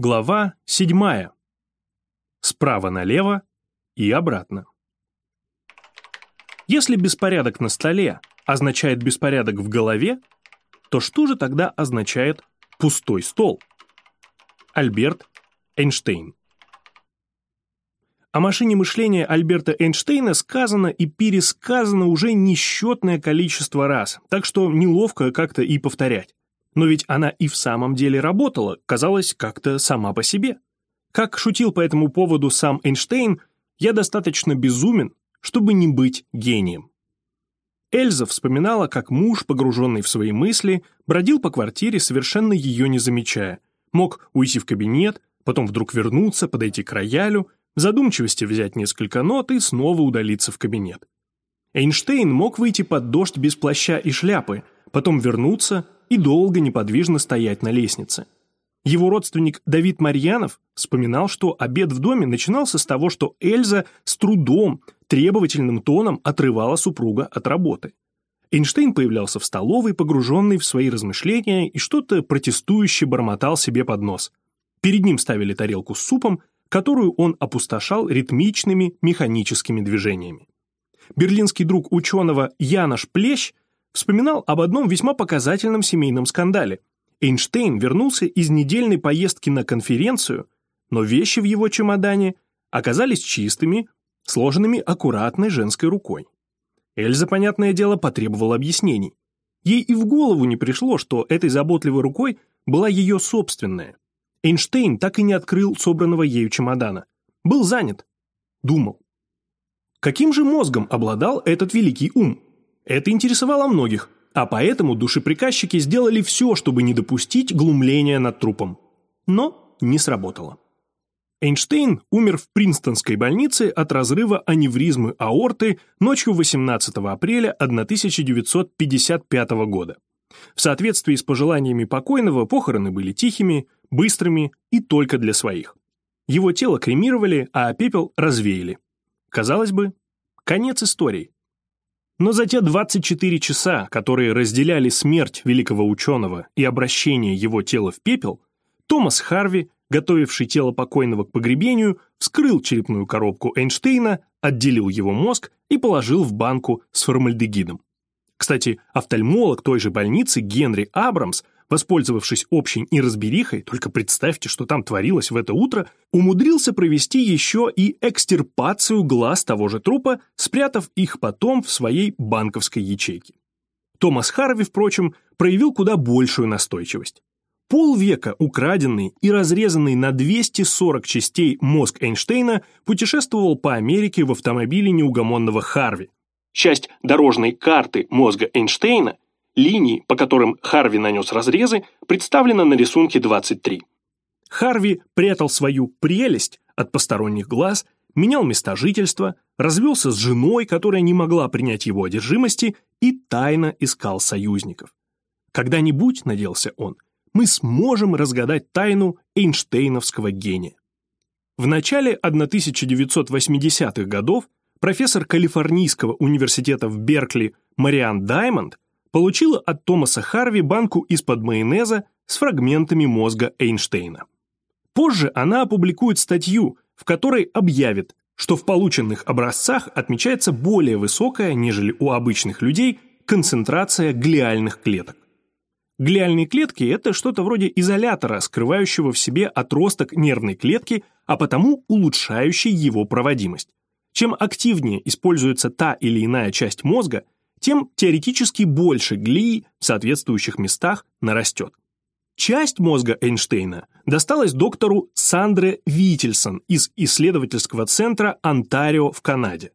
Глава 7. Справа налево и обратно. Если беспорядок на столе означает беспорядок в голове, то что же тогда означает пустой стол? Альберт Эйнштейн О машине мышления Альберта Эйнштейна сказано и пересказано уже несчетное количество раз, так что неловко как-то и повторять. Но ведь она и в самом деле работала, казалось, как-то сама по себе. Как шутил по этому поводу сам Эйнштейн, я достаточно безумен, чтобы не быть гением. Эльза вспоминала, как муж, погруженный в свои мысли, бродил по квартире, совершенно ее не замечая. Мог уйти в кабинет, потом вдруг вернуться, подойти к роялю, в задумчивости взять несколько нот и снова удалиться в кабинет. Эйнштейн мог выйти под дождь без плаща и шляпы, потом вернуться, и долго неподвижно стоять на лестнице. Его родственник Давид Марьянов вспоминал, что обед в доме начинался с того, что Эльза с трудом, требовательным тоном отрывала супруга от работы. Эйнштейн появлялся в столовой, погруженный в свои размышления, и что-то протестующе бормотал себе под нос. Перед ним ставили тарелку с супом, которую он опустошал ритмичными механическими движениями. Берлинский друг ученого Янош Плещ вспоминал об одном весьма показательном семейном скандале. Эйнштейн вернулся из недельной поездки на конференцию, но вещи в его чемодане оказались чистыми, сложенными аккуратной женской рукой. Эльза, понятное дело, потребовала объяснений. Ей и в голову не пришло, что этой заботливой рукой была ее собственная. Эйнштейн так и не открыл собранного ею чемодана. Был занят. Думал. Каким же мозгом обладал этот великий ум? Это интересовало многих, а поэтому душеприказчики сделали все, чтобы не допустить глумления над трупом. Но не сработало. Эйнштейн умер в Принстонской больнице от разрыва аневризмы аорты ночью 18 апреля 1955 года. В соответствии с пожеланиями покойного похороны были тихими, быстрыми и только для своих. Его тело кремировали, а пепел развеяли. Казалось бы, конец истории. Но за те 24 часа, которые разделяли смерть великого ученого и обращение его тела в пепел, Томас Харви, готовивший тело покойного к погребению, вскрыл черепную коробку Эйнштейна, отделил его мозг и положил в банку с формальдегидом. Кстати, офтальмолог той же больницы Генри Абрамс воспользовавшись общей неразберихой, только представьте, что там творилось в это утро, умудрился провести еще и экстирпацию глаз того же трупа, спрятав их потом в своей банковской ячейке. Томас Харви, впрочем, проявил куда большую настойчивость. Полвека украденный и разрезанный на 240 частей мозг Эйнштейна путешествовал по Америке в автомобиле неугомонного Харви. Часть дорожной карты мозга Эйнштейна Линии, по которым Харви нанес разрезы, представлена на рисунке 23. Харви прятал свою прелесть от посторонних глаз, менял места жительства, развелся с женой, которая не могла принять его одержимости, и тайно искал союзников. Когда-нибудь, надеялся он, мы сможем разгадать тайну Эйнштейновского гения. В начале 1980-х годов профессор Калифорнийского университета в Беркли Мариан Даймонд получила от Томаса Харви банку из-под майонеза с фрагментами мозга Эйнштейна. Позже она опубликует статью, в которой объявит, что в полученных образцах отмечается более высокая, нежели у обычных людей, концентрация глиальных клеток. Глиальные клетки – это что-то вроде изолятора, скрывающего в себе отросток нервной клетки, а потому улучшающий его проводимость. Чем активнее используется та или иная часть мозга – тем теоретически больше глии в соответствующих местах нарастет. Часть мозга Эйнштейна досталась доктору Сандре Вительсон из исследовательского центра Онтарио в Канаде.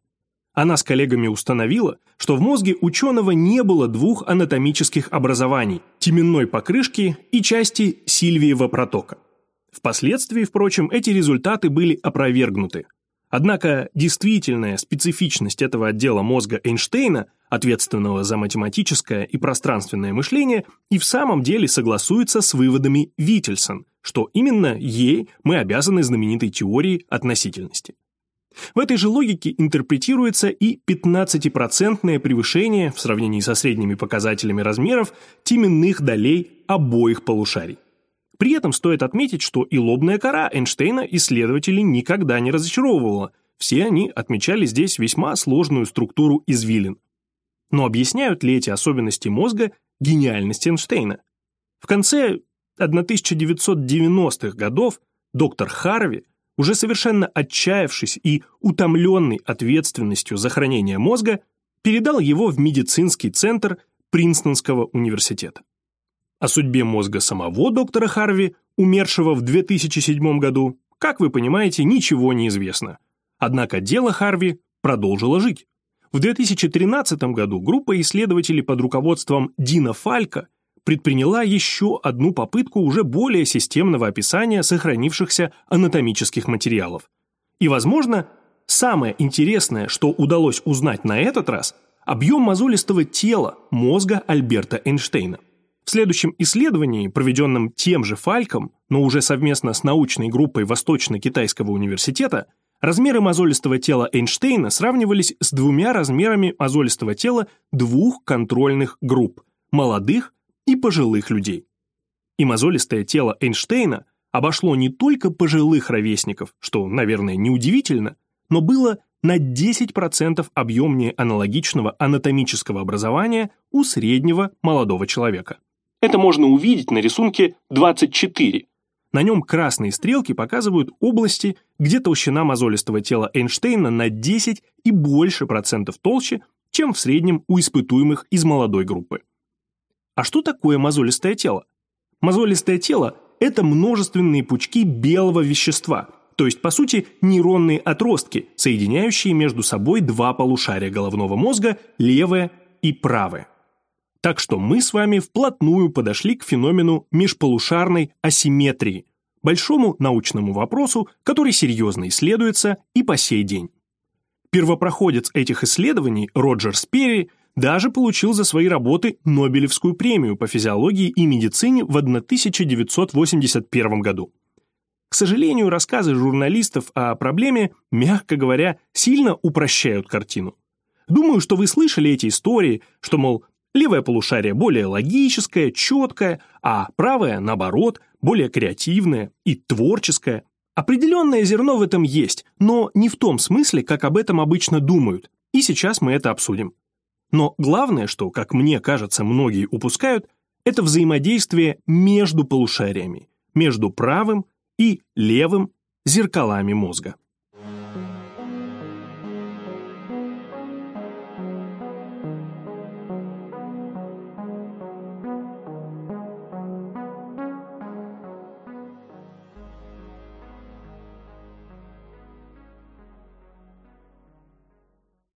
Она с коллегами установила, что в мозге ученого не было двух анатомических образований – теменной покрышки и части Сильвиева протока. Впоследствии, впрочем, эти результаты были опровергнуты. Однако действительная специфичность этого отдела мозга Эйнштейна ответственного за математическое и пространственное мышление, и в самом деле согласуется с выводами Вительсон, что именно ей мы обязаны знаменитой теории относительности. В этой же логике интерпретируется и 15% превышение в сравнении со средними показателями размеров теменных долей обоих полушарий. При этом стоит отметить, что и лобная кора Эйнштейна исследователи никогда не разочаровывала, все они отмечали здесь весьма сложную структуру извилин. Но объясняют ли эти особенности мозга гениальность Эйнштейна? В конце 1990-х годов доктор Харви, уже совершенно отчаявшись и утомленный ответственностью за хранение мозга, передал его в медицинский центр Принстонского университета. О судьбе мозга самого доктора Харви, умершего в 2007 году, как вы понимаете, ничего не известно. Однако дело Харви продолжило жить. В 2013 году группа исследователей под руководством Дина Фалька предприняла еще одну попытку уже более системного описания сохранившихся анатомических материалов. И, возможно, самое интересное, что удалось узнать на этот раз – объем мозолистого тела мозга Альберта Эйнштейна. В следующем исследовании, проведенном тем же Фальком, но уже совместно с научной группой Восточно-Китайского университета, размеры мозолистого тела Эйнштейна сравнивались с двумя размерами мозолистого тела двух контрольных групп – молодых и пожилых людей. И мозолистое тело Эйнштейна обошло не только пожилых ровесников, что, наверное, неудивительно, но было на 10% объемнее аналогичного анатомического образования у среднего молодого человека. Это можно увидеть на рисунке 24. На нем красные стрелки показывают области, где толщина мозолистого тела Эйнштейна на 10 и больше процентов толще, чем в среднем у испытуемых из молодой группы. А что такое мозолистое тело? Мозолистое тело – это множественные пучки белого вещества, то есть, по сути, нейронные отростки, соединяющие между собой два полушария головного мозга, левое и правое. Так что мы с вами вплотную подошли к феномену межполушарной асимметрии, большому научному вопросу, который серьезно исследуется и по сей день. Первопроходец этих исследований, Роджер Сперри, даже получил за свои работы Нобелевскую премию по физиологии и медицине в 1981 году. К сожалению, рассказы журналистов о проблеме, мягко говоря, сильно упрощают картину. Думаю, что вы слышали эти истории, что, мол, левое полушарие более логическое, четкое, а правое, наоборот, более креативное и творческое. Определенное зерно в этом есть, но не в том смысле, как об этом обычно думают, и сейчас мы это обсудим. Но главное, что, как мне кажется, многие упускают, это взаимодействие между полушариями, между правым и левым зеркалами мозга.